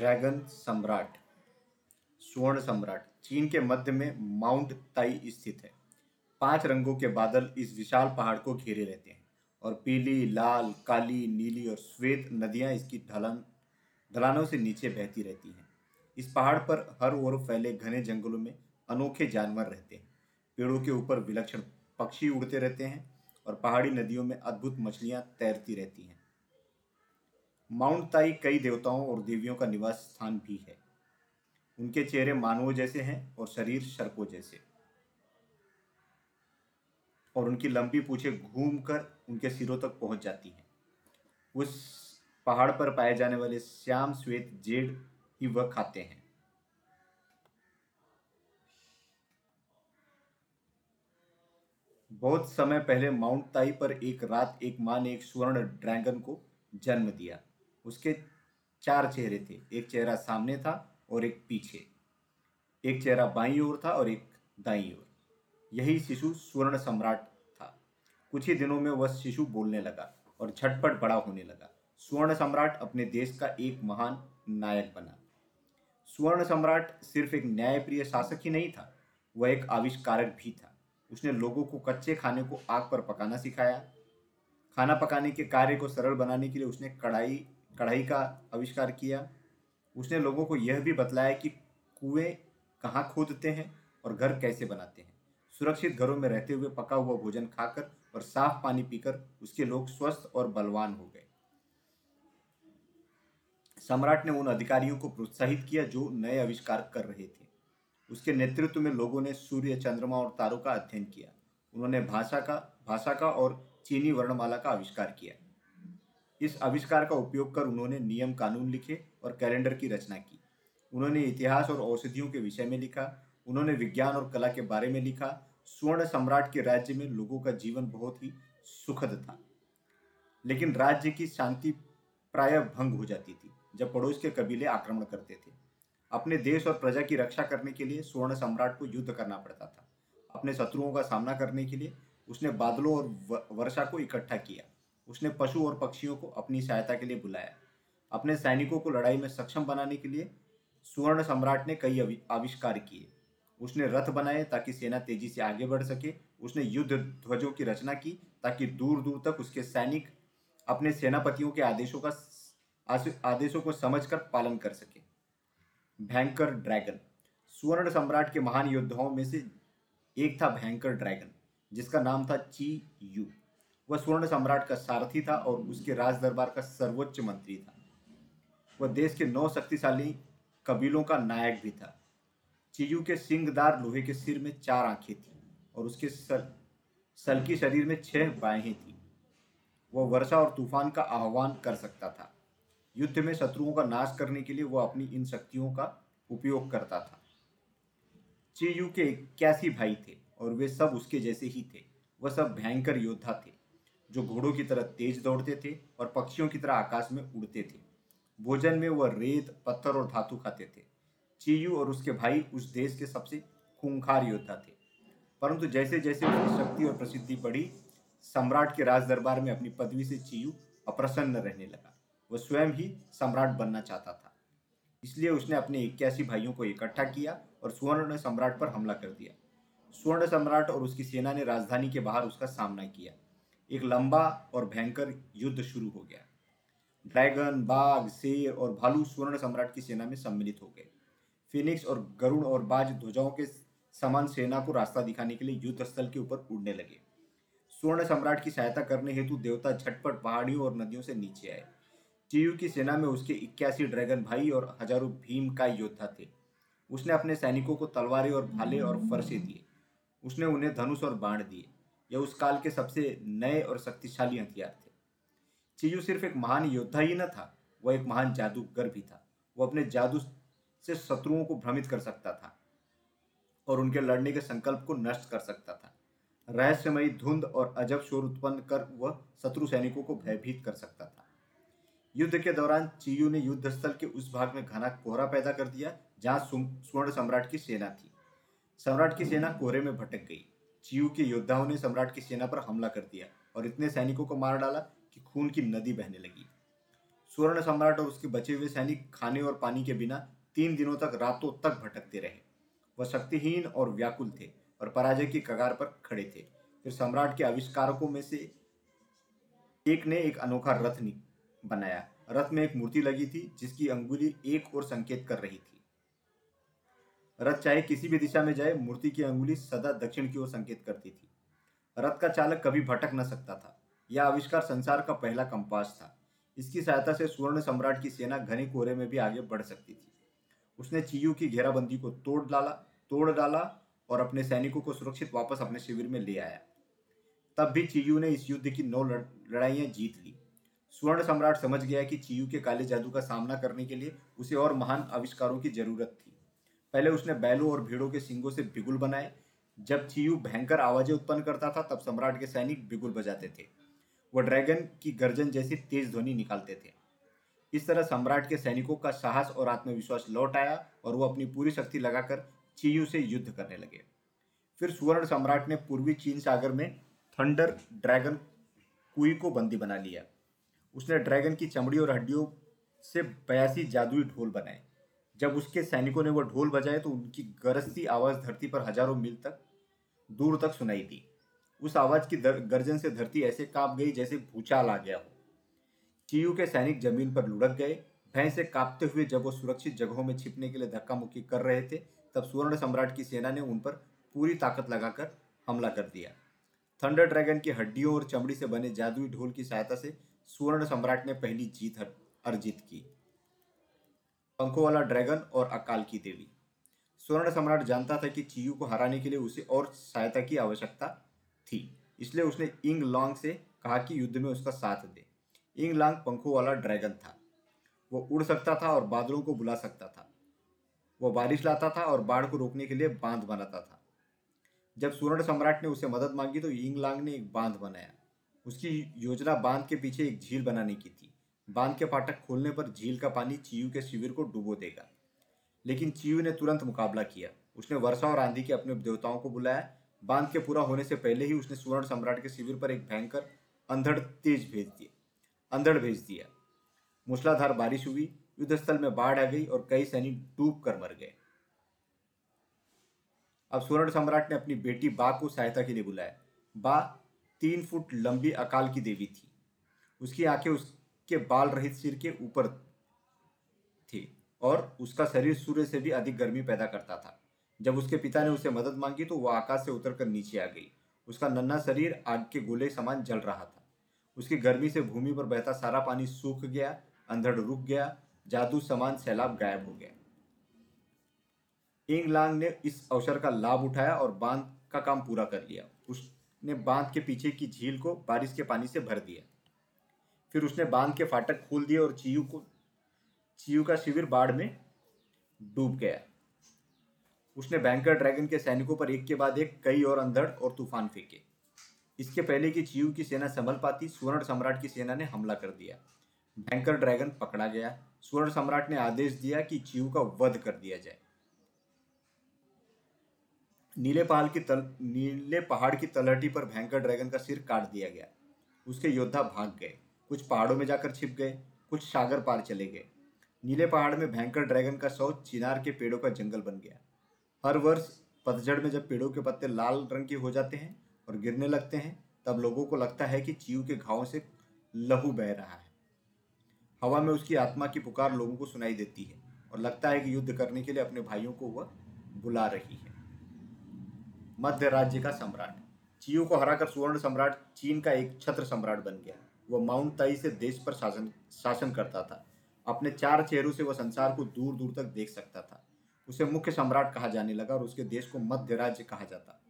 Dragon सम्राट, स्वर्ण सम्राट, चीन के मध्य में माउंट ताई स्थित है। पाँच रंगों के बादल इस विशाल पहाड़ को घेरे रहते हैं और पीली, लाल, काली, नीली और श्वेत नदियाँ इसकी ढलान, ढलानों से नीचे बहती रहती हैं। इस पहाड़ पर हर ओर फैले घने जंगलों में अनोखे जानवर रहते हैं। पेड़ों के ऊपर विलक्षण पक्षी उड़ते रहते हैं और पहाड़ी नदियों में अद्भुत मछलियाँ तैरती रहती हैं। माउंट ताई कई देवताओं और देवियों का निवास स्थान भी है। उनके चेहरे मानवों जैसे हैं और शरीर सर्पों जैसे। और उनकी लंबी पूछे घूमकर उनके सिरों तक पहुँच जाती हैं। उस पहाड़ पर पाए जाने वाले श्याम श्वेत जेड ही वह खाते हैं। बहुत समय पहले माउंट ताई पर एक रात एक माँ ने एक स्वर्ण ड्रैगन को जन्म दिया। उसके चार चेहरे थे। एक चेहरा सामने था और एक पीछे। एक चेहरा बाईं ओर था और एक दाईं ओर। यही शिशु स्वर्ण सम्राट था। कुछ ही दिनों में वह शिशु बोलने लगा और झटपट बड़ा होने लगा। स्वर्ण सम्राट अपने देश का एक महान नायक बना। स्वर्ण सम्राट सिर्फ़ एक न्यायप्रिय शासक ही नहीं था, वह एक आविष्कारक भी था। उसने लोगों को कच्चे खाने को आग पर पकाना सिखाया। खाना पकाने के कार्य को सरल बनाने के लिए उसने कढ़ाई कढ़ाई का आविष्कार किया। उसने लोगों को यह भी बतलाया कि कुएँ कहाँ खोदते हैं और घर कैसे बनाते हैं। सुरक्षित घरों में रहते हुए पका हुआ भोजन खाकर और साफ़ पानी पीकर उसके लोग स्वस्थ और बलवान हो गए। सम्राट ने उन अधिकारियों को प्रोत्साहित किया जो नए आविष्कार कर रहे थे। उसके नेतृत्व में लोगों ने सूर्य, चंद्रमा और तारों का अध्ययन किया। उन्होंने भाषा का भाषा का और चीनी वर्णमाला का आविष्कार किया। इस आविष्कार का उपयोग कर उन्होंने नियम कानून लिखे और कैलेंडर की रचना की। उन्होंने इतिहास और औषधियों के विषय में लिखा, उन्होंने विज्ञान और कला के बारे में लिखा, स्वर्ण सम्राट के राज्य में लोगों का जीवन बहुत ही सुखद था। लेकिन राज्य की शांति प्राय भंग हो जाती थी, जब पड़ोस के कबीले आक्रमण करते थे। अपने देश और प्रजा की रक्षा करने के लिए स्वर्ण सम्राट को युद्ध करना पड़ता था। अपने शत्रुओं का सामना करने के लिए उसने बादलों और वर्षा को इकट्ठा किया। उसने पशु और पक्षियों को अपनी सहायता के लिए बुलाया। अपने सैनिकों को लड़ाई में सक्षम बनाने के लिए सुवर्ण सम्राट ने कई आविष्कार किए। उसने रथ बनाए ताकि सेना तेज़ी से आगे बढ़ सके। उसने युद्ध ध्वजों की रचना की ताकि दूर दूर तक उसके सैनिक अपने सेनापतियों के आदेशों का आदेशों को समझकर पालन कर सके। भयंकर ड्रैगन। सुवर्ण सम्राट के महान योद्धाओं में से एक था भयंकर ड्रैगन, जिसका नाम था ची यू। वह स्वर्ण सम्राट का सारथी था और उसके राज दरबार का सर्वोच्च मंत्री था। वह देश के नौ शक्तिशाली कबीलों का नायक भी था। चीयू के सिंगदार लोहे के सिर में चार आँखें थी और उसके सल, सलकी शरीर में छह बाहें थी। वह वर्षा और तूफ़ान का आह्वान कर सकता था। युद्ध में शत्रुओं का नाश करने के लिए वह अपनी इन शक्तियों का उपयोग करता था। चीयू के इक्यासी भाई थे और वे सब उसके जैसे ही थे। वह सब भयंकर योद्धा थे। जो घोड़ों की तरह तेज दौड़ते थे और पक्षियों की तरह आकाश में उड़ते थे। भोजन में वह रेत, पत्थर और धातु खाते थे। चीयू और उसके भाई उस देश के सबसे खूंखार योद्धा थे। परंतु जैसे जैसे उसकी शक्ति और प्रसिद्धि बढ़ी, सम्राट के राज दरबार में अपनी पदवी से चीयू अप्रसन्न रहने लगा। वह स्वयं ही सम्राट बनना चाहता था। इसलिए उसने अपने इक्यासी भाइयों को इकट्ठा किया और स्वर्ण सम्राट पर हमला कर दिया। स्वर्ण सम्राट और उसकी सेना ने राजधानी के बाहर उसका सामना किया। एक लंबा और भयंकर युद्ध शुरू हो गया। ड्रैगन, बाघ, शेर और भालू स्वर्ण सम्राट की सेना में सम्मिलित हो गए। फिनिक्स और गरुण और बाज ध्वजाओं के समान सेना को रास्ता दिखाने के लिए युद्ध स्थल के ऊपर उड़ने लगे। स्वर्ण सम्राट की सहायता करने हेतु देवता झटपट पहाड़ियों और नदियों से नीचे आए। चियू की सेना में उसके इक्यासी ड्रैगन भाई और हज़ारों भीम का योद्धा थे। उसने अपने सैनिकों को तलवारें और भाले और फरसे दिए। उसने उन्हें धनुष और बाण दिए। यह उस काल के सबसे नए और शक्तिशाली हथियार थे। चियू सिर्फ़ एक महान योद्धा ही न था, वह एक महान जादूगर भी था। वह अपने जादू से शत्रुओं को भ्रमित कर सकता था और उनके लड़ने के संकल्प को नष्ट कर सकता था। रहस्यमयी धुंध और अजब शोर उत्पन्न कर वह शत्रु सैनिकों को भयभीत कर सकता था। युद्ध के दौरान चियू ने युद्ध स्थल के उस भाग में घना कोहरा पैदा कर दिया, जहाँ स्वर्ण सम्राट की सेना थी। सम्राट की सेना कोहरे में भटक गई। चियू के योद्धाओं ने सम्राट की सेना पर हमला कर दिया और इतने सैनिकों को मार डाला कि खून की नदी बहने लगी। स्वर्ण सम्राट और उसके बचे हुए सैनिक खाने और पानी के बिना तीन दिनों तक रातों तक भटकते रहे। वह शक्तिहीन और व्याकुल थे और पराजय की कगार पर खड़े थे। फिर सम्राट के आविष्कारकों में से एक ने एक अनोखा रथ बनाया। रथ में एक मूर्ति लगी थी जिसकी अंगुली एक और संकेत कर रही थी। रथ चाहे किसी भी दिशा में जाए, मूर्ति की अंगुली सदा दक्षिण की ओर संकेत करती थी। रथ का चालक कभी भटक न सकता था। यह आविष्कार संसार का पहला कंपास था। इसकी सहायता से सुवर्ण सम्राट की सेना घने कोहरे में भी आगे बढ़ सकती थी। उसने चीयू की घेराबंदी को तोड़ डाला तोड़ डाला और अपने सैनिकों को सुरक्षित वापस अपने शिविर में ले आया। तब भी चीयू ने इस युद्ध की नौ लड़ाइयाँ जीत ली। स्वर्ण सम्राट समझ गया कि चीयू के काले जादू का सामना करने के लिए उसे और महान आविष्कारों की ज़रूरत थी। पहले उसने बैलों और भीड़ों के सिंगों से बिगुल बनाए। जब चीयू भयंकर आवाज़ें उत्पन्न करता था, तब सम्राट के सैनिक बिगुल बजाते थे। वह ड्रैगन की गर्जन जैसी तेज ध्वनि निकालते थे। इस तरह सम्राट के सैनिकों का साहस और आत्मविश्वास लौट आया और वो अपनी पूरी शक्ति लगाकर चीयू से युद्ध करने लगे। फिर सुवर्ण सम्राट ने पूर्वी चीन सागर में थंडर ड्रैगन कुई को बंदी बना लिया। उसने ड्रैगन की चमड़ी और हड्डियों से बयासी जादुई ढोल बनाए। जब उसके सैनिकों ने वह ढोल बजाए तो उनकी गरजती आवाज़ धरती पर हज़ारों मील तक दूर तक सुनाई दी। उस आवाज़ की गर्जन से धरती ऐसे काँप गई जैसे भूचाल आ गया हो। चीयू के सैनिक ज़मीन पर लुढ़क गए। भय से कांपते हुए जब वो सुरक्षित जगहों में छिपने के लिए धक्का मुक्की कर रहे थे, तब सुवर्ण सम्राट की सेना ने उन पर पूरी ताकत लगाकर हमला कर दिया। थंडर ड्रैगन की हड्डियों और चमड़ी से बने जादुई ढोल की सहायता से सुवर्ण सम्राट ने पहली जीत अर्जित की। पंखों वाला ड्रैगन और अकाल की देवी। स्वर्ण सम्राट जानता था कि चीयू को हराने के लिए उसे और सहायता की आवश्यकता थी, इसलिए उसने इंग लॉन्ग से कहा कि युद्ध में उसका साथ दे। इंग लॉन्ग पंखों वाला ड्रैगन था। वो उड़ सकता था और बादलों को बुला सकता था। वो बारिश लाता था और बाढ़ को रोकने के लिए बाँध बनाता था। जब स्वर्ण सम्राट ने उसे मदद मांगी तो इंग लांग ने एक बाँध बनाया। उसकी योजना बाँध के पीछे एक झील बनाने की थी। बाँध के फाटक खोलने पर झील का पानी चीयू के शिविर को डुबो देगा। लेकिन चीयू ने तुरंत मुकाबला किया। उसने वर्षा और आंधी के अपने देवताओं को बुलाया। बाँध के पूरा होने से पहले ही उसने स्वर्ण सम्राट के शिविर पर एक भयंकर अंधड़ तेज भेज दिया अंधड़ भेज दिया। मूसलाधार बारिश हुई युद्ध स्थल में बाढ़ आ गई और कई सैनिक डूब कर मर गए। अब स्वर्ण सम्राट ने अपनी बेटी बा को सहायता के लिए बुलाया। बा तीन फुट लंबी अकाल की देवी थी। उसकी आँखें उसके बाल रहित सिर के ऊपर थी और उसका शरीर सूर्य से भी अधिक गर्मी पैदा करता था। जब उसके पिता ने उसे मदद मांगी तो वह आकाश से उतरकर नीचे आ गई। उसका नन्ना शरीर आग के गोले समान जल रहा था। उसकी गर्मी से भूमि पर बहता सारा पानी सूख गया, अंधड़ रुक गया, जादू समान सैलाब गायब हो गया। इंगलांग ने इस अवसर का लाभ उठाया और बाँध का काम पूरा कर लिया। उसने बाँध के पीछे की झील को बारिश के पानी से भर दिया। फिर उसने बाँध के फाटक खोल दिए और चीयू को, चीयू का शिविर बाढ़ में डूब गया। उसने बैंकर ड्रैगन के सैनिकों पर एक के बाद एक कई और अंधड़ और तूफ़ान फेंके। इसके पहले कि चीयू की सेना संभल पाती, स्वर्ण सम्राट की सेना ने हमला कर दिया। बैंकर ड्रैगन पकड़ा गया। स्वर्ण सम्राट ने आदेश दिया कि चीयू का वध कर दिया जाए। नीले पहाड़ की तल, नीले पहाड़ की तलहटी पर भयंकर ड्रैगन का सिर काट दिया गया। उसके योद्धा भाग गए। कुछ पहाड़ों में जाकर छिप गए, कुछ सागर पार चले गए। नीले पहाड़ में भयंकर ड्रैगन का शव चिनार के पेड़ों का जंगल बन गया। हर वर्ष पतझड़ में जब पेड़ों के पत्ते लाल रंग के हो जाते हैं और गिरने लगते हैं, तब लोगों को लगता है कि चीव के घावों से लहू बह रहा है। हवा में उसकी आत्मा की पुकार लोगों को सुनाई देती है और लगता है कि युद्ध करने के लिए अपने भाइयों को वह बुला रही है। मध्य राज्य का सम्राट। चियो को हराकर सुवर्ण सम्राट चीन का एक छत्र सम्राट बन गया। वह माउंट ताई से देश पर शासन शासन करता था। अपने चार चेहरों से वह संसार को दूर दूर तक देख सकता था। उसे मुख्य सम्राट कहा जाने लगा और उसके देश को मध्य राज्य कहा जाता।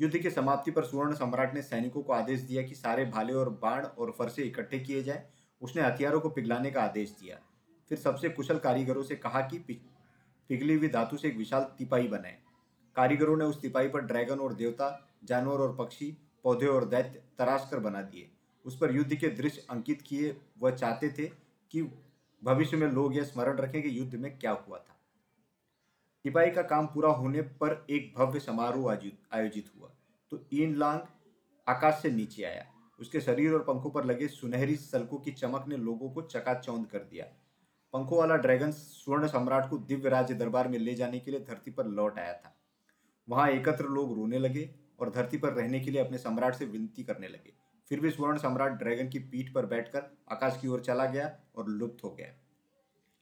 युद्ध की समाप्ति पर सुवर्ण सम्राट ने सैनिकों को आदेश दिया कि सारे भाले और बाण और फरसे इकट्ठे किए जाए। उसने हथियारों को पिघलाने का आदेश दिया। फिर सबसे कुशल कारीगरों से कहा कि पिघली हुई धातु से एक विशाल तिपाही बनाए। कारीगरों ने उस तिपाही पर ड्रैगन और देवता, जानवर और पक्षी, पौधे और दैत्य तराश कर बना दिए। उस पर युद्ध के दृश्य अंकित किए, वह चाहते थे कि भविष्य में लोग यह स्मरण रखें कि युद्ध में क्या हुआ था। सिपाही का काम पूरा होने पर एक भव्य समारोह आयोजित हुआ। तो इन लांग आकाश से नीचे आया। उसके शरीर और पंखों पर लगे सुनहरी सलकों की चमक ने लोगों को चकाचौंध कर दिया। पंखों वाला ड्रैगन स्वर्ण सम्राट को दिव्य राज्य दरबार में ले जाने के लिए धरती पर लौट आया था। वहाँ एकत्र लोग रोने लगे और धरती पर रहने के लिए अपने सम्राट से विनती करने लगे। फिर भी स्वर्ण सम्राट ड्रैगन की पीठ पर बैठकर आकाश की ओर चला गया और लुप्त हो गया।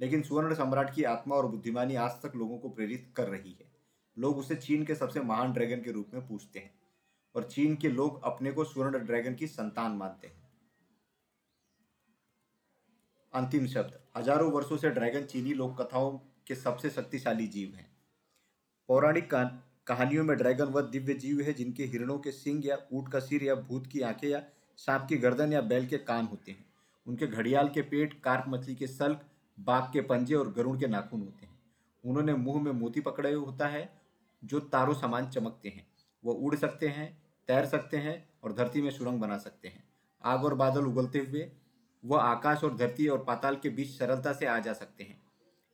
लेकिन स्वर्ण सम्राट की आत्मा और बुद्धिमानी आज तक लोगों को प्रेरित कर रही है। लोग उसे चीन के सबसे महान ड्रैगन के रूप में पूछते हैं और चीन के लोग अपने को स्वर्ण ड्रैगन की संतान मानते हैं। अंतिम शब्द, हज़ारों वर्षों से ड्रैगन चीनी लोक कथाओं के सबसे शक्तिशाली जीव हैं। पौराणिक कहानियों में ड्रैगन वह दिव्य जीव है जिनके हिरणों के सिंग या ऊट का सिर या भूत की आँखें या सांप की गर्दन या बैल के कान होते हैं। उनके घड़ियाल के पेट, कार्प मछली के सल्क, बाघ के पंजे और गरुड़ के नाखून होते हैं। उन्होंने मुँह में मोती पकड़े होता है जो तारों समान चमकते हैं। वो उड़ सकते हैं, तैर सकते हैं और धरती में सुरंग बना सकते हैं। आग और बादल उगलते हुए वह आकाश और धरती और पाताल के बीच सरलता से आ जा सकते हैं।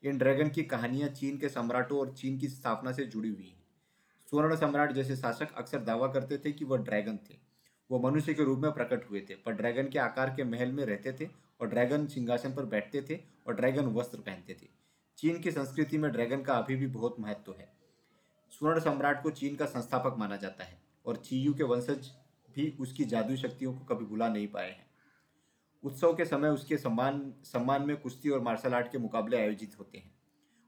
इन ड्रैगन की कहानियाँ चीन के सम्राटों और चीन की स्थापना से जुड़ी हुई हैं। स्वर्ण सम्राट जैसे शासक अक्सर दावा करते थे कि वह ड्रैगन थे। वो मनुष्य के रूप में प्रकट हुए थे, पर ड्रैगन के आकार के महल में रहते थे और ड्रैगन सिंहासन पर बैठते थे और ड्रैगन वस्त्र पहनते थे। चीन की संस्कृति में ड्रैगन का अभी भी बहुत महत्व है। स्वर्ण सम्राट को चीन का संस्थापक माना जाता है और चीयू के वंशज भी उसकी जादुई शक्तियों को कभी भुला नहीं पाए हैं। उत्सव के समय उसके सम्मान सम्मान में कुश्ती और मार्शल आर्ट के मुकाबले आयोजित होते हैं।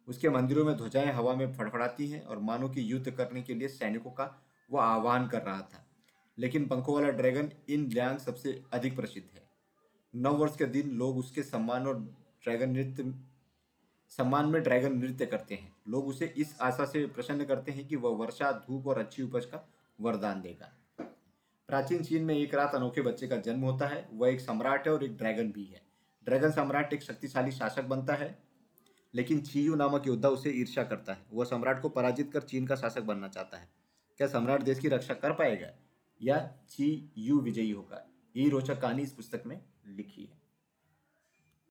उसके मंदिरों में ध्वजाएँ हवा में फड़फड़ाती हैं और मानो कि युद्ध करने के लिए सैनिकों का वह आह्वान कर रहा था। लेकिन पंखों वाला ड्रैगन इन ल्यांग सबसे अधिक प्रसिद्ध है। नव वर्ष के दिन लोग उसके सम्मान और ड्रैगन नृत्य, सम्मान में ड्रैगन नृत्य करते हैं। लोग उसे इस आशा से प्रसन्न करते हैं कि वह वर्षा, धूप और अच्छी उपज का वरदान देगा। प्राचीन चीन में एक रात अनोखे बच्चे का जन्म होता है। वह एक सम्राट है और एक ड्रैगन भी है। ड्रैगन सम्राट एक शक्तिशाली शासक बनता है। लेकिन चीयू नामक योद्धा उसे ईर्ष्या करता है। वह सम्राट को पराजित कर चीन का शासक बनना चाहता है। क्या सम्राट देश की रक्षा कर पाएगा? या ची यू विजयी होगा? यही रोचक कहानी इस पुस्तक में लिखी है।